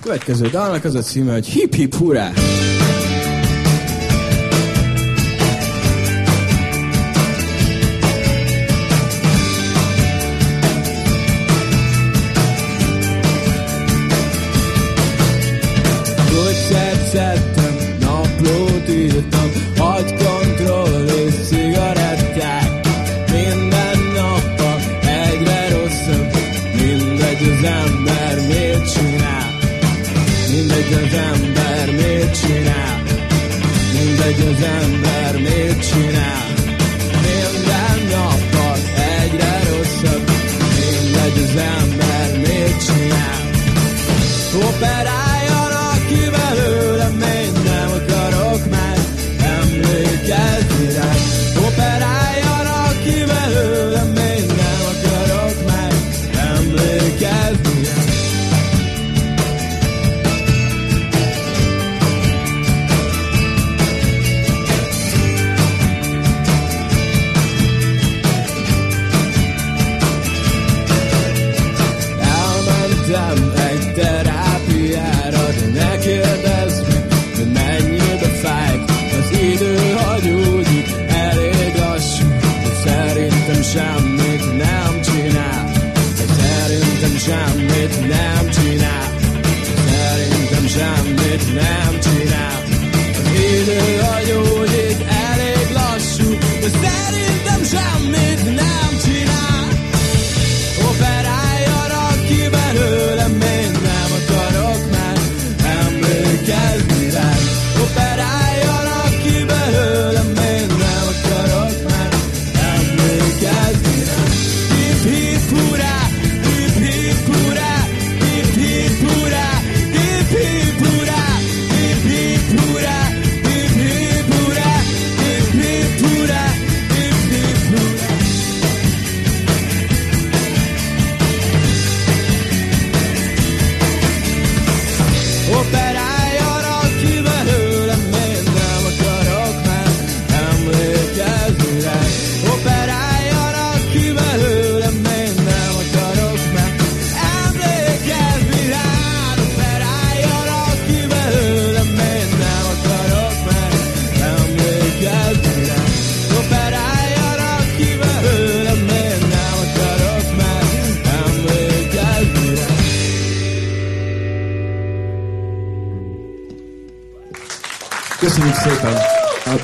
Következő dalnak az a címe, hogy Hip Hip Hurrá! Szedtem, naplót írtam, agykontroll és cigaretták. Minden nappal egyre rosszabb, mindegy az ember még mindegy az ember mit csinál, mindegy az ember mit csinál. i'm out. Either are you. Gössen mit Satan. Ab.